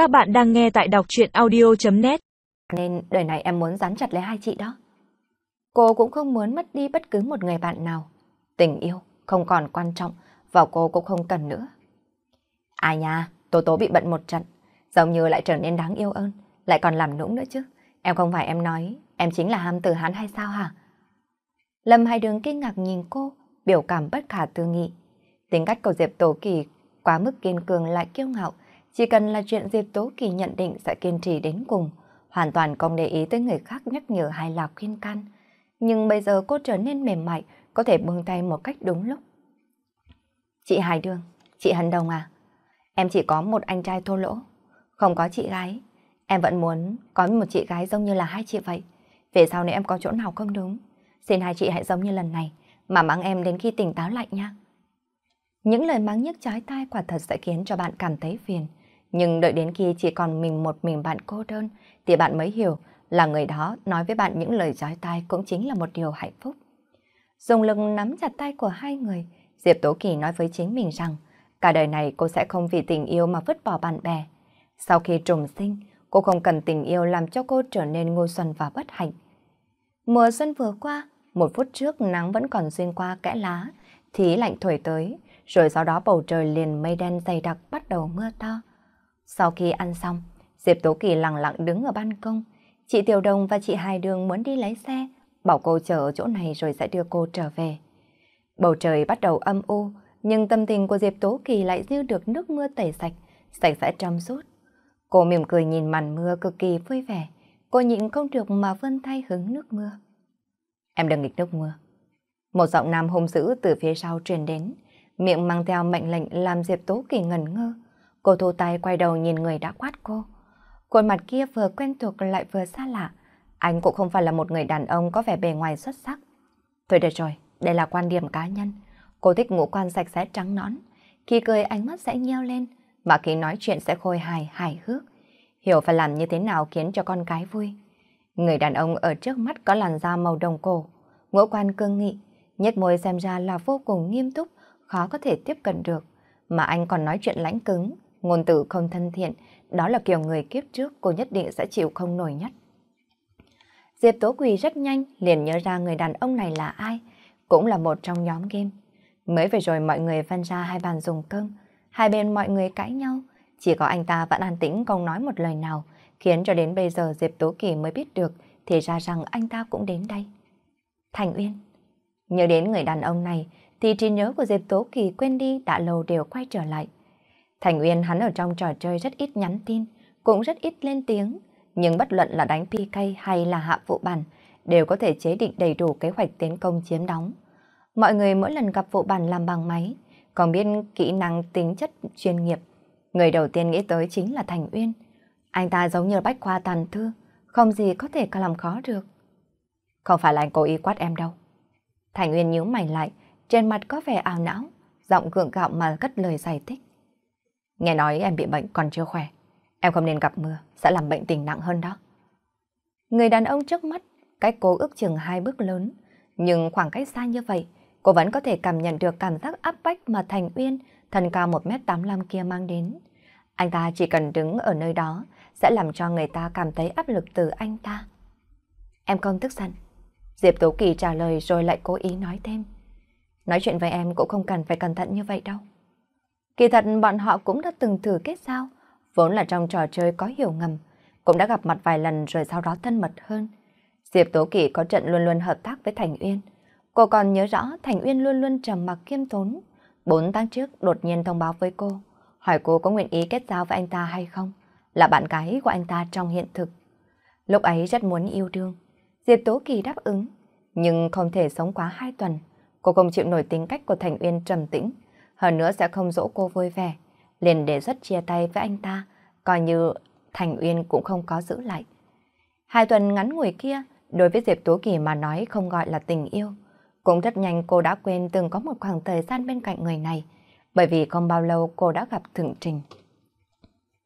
Các bạn đang nghe tại đọc chuyện audio.net Nên đời này em muốn dán chặt lấy hai chị đó. Cô cũng không muốn mất đi bất cứ một người bạn nào. Tình yêu không còn quan trọng và cô cũng không cần nữa. Ai nha, Tố Tố bị bận một trận, giống như lại trở nên đáng yêu ơn, lại còn làm nũng nữa chứ. Em không phải em nói, em chính là ham từ hắn hay sao hả? Lâm Hai Đường kinh ngạc nhìn cô, biểu cảm bất khả tư nghị. Tính cách của Diệp Tổ Kỳ quá mức kiên cường lại kiêu ngạo, chỉ cần là chuyện Diệp Tố Kỳ nhận định sẽ kiên trì đến cùng, hoàn toàn không để ý tới người khác nhắc nhở hay là khuyên can. Nhưng bây giờ cô trở nên mềm mại, có thể buông tay một cách đúng lúc. Chị Hải Đường, chị Hân Đồng à? Em chỉ có một anh trai thô lỗ, không có chị gái. Em vẫn muốn có một chị gái giống như là hai chị vậy. Về sau nếu em có chỗ nào không đúng, xin hai chị hãy giống như lần này, mà mắng em đến khi tỉnh táo lại nha. Những lời mắng nhức trái tai quả thật sẽ khiến cho bạn cảm thấy phiền. Nhưng đợi đến khi chỉ còn mình một mình bạn cô đơn, thì bạn mới hiểu là người đó nói với bạn những lời giói tai cũng chính là một điều hạnh phúc. Dùng lực nắm chặt tay của hai người, Diệp Tố Kỳ nói với chính mình rằng cả đời này cô sẽ không vì tình yêu mà vứt bỏ bạn bè. Sau khi trùng sinh, cô không cần tình yêu làm cho cô trở nên ngu xuân và bất hạnh. Mùa xuân vừa qua, một phút trước nắng vẫn còn xuyên qua kẽ lá, thì lạnh thổi tới, rồi sau đó bầu trời liền mây đen dày đặc bắt đầu mưa to. Sau khi ăn xong, Diệp Tố Kỳ lặng lặng đứng ở ban công. Chị Tiểu Đồng và chị Hai Đường muốn đi lấy xe, bảo cô chờ ở chỗ này rồi sẽ đưa cô trở về. Bầu trời bắt đầu âm u, nhưng tâm tình của Diệp Tố Kỳ lại dư được nước mưa tẩy sạch, sạch sẽ trong suốt. Cô mỉm cười nhìn màn mưa cực kỳ vui vẻ, cô nhịn không được mà vươn tay hứng nước mưa. Em đừng nghịch nước mưa. Một giọng nam hung dữ từ phía sau truyền đến, miệng mang theo mệnh lệnh làm Diệp Tố Kỳ ngẩn ngơ. Cô thu tay quay đầu nhìn người đã quát cô. Khuôn mặt kia vừa quen thuộc lại vừa xa lạ. Anh cũng không phải là một người đàn ông có vẻ bề ngoài xuất sắc. Thôi được rồi, đây là quan điểm cá nhân. Cô thích ngũ quan sạch sẽ trắng nõn. Khi cười ánh mắt sẽ nheo lên, mà khi nói chuyện sẽ khôi hài, hài hước. Hiểu phải làm như thế nào khiến cho con cái vui. Người đàn ông ở trước mắt có làn da màu đồng cổ, ngũ quan cương nghị, nhếch môi xem ra là vô cùng nghiêm túc, khó có thể tiếp cận được. Mà anh còn nói chuyện lãnh cứng, ngôn từ không thân thiện, đó là kiểu người kiếp trước cô nhất định sẽ chịu không nổi nhất. Diệp Tố Quỳ rất nhanh liền nhớ ra người đàn ông này là ai, cũng là một trong nhóm game. Mới về rồi mọi người phân ra hai bàn dùng cơm, hai bên mọi người cãi nhau, chỉ có anh ta vẫn an tĩnh không nói một lời nào, khiến cho đến bây giờ Diệp Tố Kỳ mới biết được thì ra rằng anh ta cũng đến đây. Thành Uyên Nhớ đến người đàn ông này thì trí nhớ của Diệp Tố Kỳ quên đi đã lâu đều quay trở lại. Thành Uyên hắn ở trong trò chơi rất ít nhắn tin, cũng rất ít lên tiếng, nhưng bất luận là đánh PK hay là hạ vụ bản, đều có thể chế định đầy đủ kế hoạch tiến công chiếm đóng. Mọi người mỗi lần gặp vụ bản làm bằng máy, còn biết kỹ năng tính chất chuyên nghiệp. Người đầu tiên nghĩ tới chính là Thành Uyên. Anh ta giống như bách khoa tàn thư, không gì có thể làm khó được. Không phải là anh cố ý quát em đâu. Thành Uyên nhíu mày lại, trên mặt có vẻ ảo não, giọng gượng gạo mà cất lời giải thích. Nghe nói em bị bệnh còn chưa khỏe. Em không nên gặp mưa, sẽ làm bệnh tình nặng hơn đó. Người đàn ông trước mắt, cách cô ước chừng hai bước lớn, nhưng khoảng cách xa như vậy, cô vẫn có thể cảm nhận được cảm giác áp bách mà Thành Uyên, thân cao 1m85 kia mang đến. Anh ta chỉ cần đứng ở nơi đó, sẽ làm cho người ta cảm thấy áp lực từ anh ta. Em không tức giận. Diệp Tố Kỳ trả lời rồi lại cố ý nói thêm. Nói chuyện với em cũng không cần phải cẩn thận như vậy đâu. Kỳ thật bọn họ cũng đã từng thử kết giao, vốn là trong trò chơi có hiểu ngầm, cũng đã gặp mặt vài lần rồi sau đó thân mật hơn. Diệp Tố Kỳ có trận luôn luôn hợp tác với Thành Uyên. Cô còn nhớ rõ Thành Uyên luôn luôn trầm mặc kiêm tốn. Bốn tháng trước đột nhiên thông báo với cô, hỏi cô có nguyện ý kết giao với anh ta hay không, là bạn gái của anh ta trong hiện thực. Lúc ấy rất muốn yêu đương, Diệp Tố Kỳ đáp ứng, nhưng không thể sống quá hai tuần. Cô không chịu nổi tính cách của Thành Uyên trầm tĩnh, hơn nữa sẽ không dỗ cô vui vẻ. Liền đề xuất chia tay với anh ta, coi như Thành Uyên cũng không có giữ lại. Hai tuần ngắn ngủi kia, đối với Diệp Tố Kỳ mà nói không gọi là tình yêu. Cũng rất nhanh cô đã quên từng có một khoảng thời gian bên cạnh người này, bởi vì không bao lâu cô đã gặp Thượng Trình.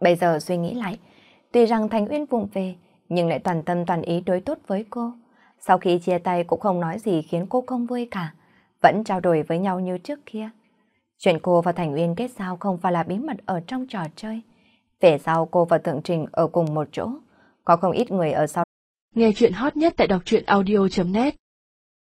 Bây giờ suy nghĩ lại, tuy rằng Thành Uyên vụng về, nhưng lại toàn tâm toàn ý đối tốt với cô. Sau khi chia tay cũng không nói gì khiến cô không vui cả, vẫn trao đổi với nhau như trước kia. Chuyện cô và Thành Uyên kết giao không phải là bí mật ở trong trò chơi. Về sau cô và Thượng Trình ở cùng một chỗ, có không ít người ở sau. Nghe chuyện hot nhất tại đọc truyện audio.net